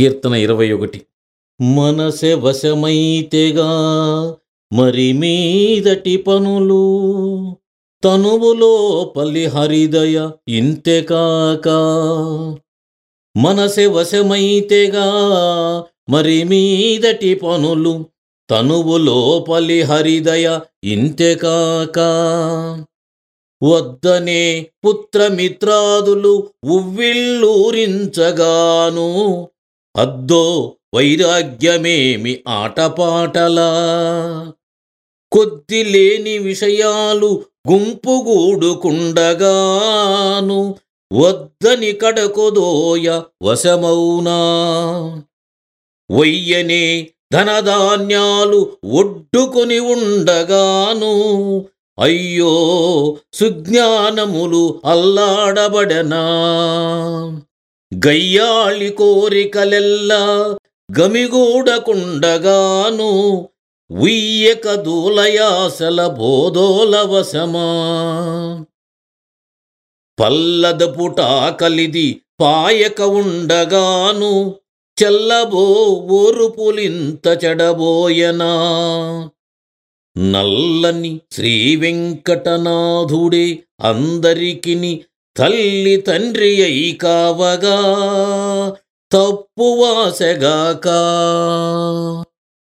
కీర్తన ఇరవై ఒకటి. మనసె వశమైతేగా మరి మీదటి పనులు తనువులో పల్లి హరిదయ ఇంతే మనసె వశమైతేగా మరి మీదటి పనులు తనువులో పలి హరిదయ ఇంతే వద్దనే పుత్రమిత్రాదులు ఉవ్విళ్ళూరించగాను అద్దో వైరాగ్యమేమి ఆటపాటలా? కొద్ది లేని విషయాలు గుంపుగూడుకుండగాను వద్దని కడకొదోయ వశమౌనా? వయ్యనే ధనధాన్యాలు ఒడ్డుకొని ఉండగాను అయ్యో సుజ్ఞానములు అల్లాడబడనా? గయ్యాళి కోరికలెల్లా గమిగూడకుండగాను ఉయ్యక దూలయాసల బోధోలవశమా పల్లదపుటాకలిది పాయక ఉండగాను చెల్లబో ఓరుపులింత చెడబోయనా. నల్లని శ్రీవెంకటనాథుడే అందరికిని తల్లి తండ్రి అయి కావగా తప్పువాసెగాక.